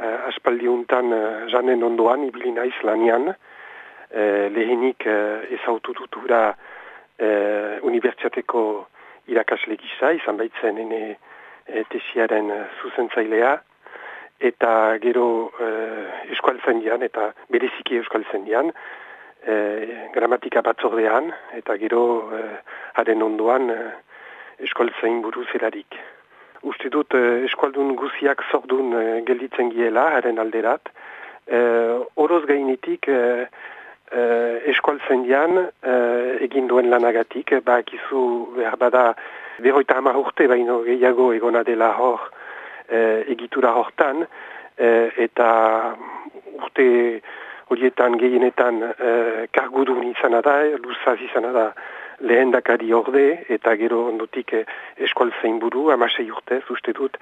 uh, aspaldiuntan uh, janen ondoan, ibili naiz lanian, uh, lehenik uh, ezautu dutura uh, unibertsiateko irakasle gisa, izan baitzen ene uh, tesiaren zuzentzailea, eta gero uh, eskualtzen dian, eta bereziki eskualtzen dian, uh, gramatika batzordean, eta gero uh, haren ondoan uh, eskualtzain buruz erarik. Uste dut uh, eskualdun guziak zordun uh, gelditzen giela, haren alderat. Uh, oroz gainitik uh, uh, eskualtzen dian uh, egin duen lanagatik, ba ekizu behar bada berroita hamar urte baino gehiago egona dela hor uh, egitura hortan, uh, eta urte horietan gehienetan uh, kargudun izan da, luzaz izan da, lehen dakari orde eta gero ondutik eskual zein buru, amasei urtez, uste dut,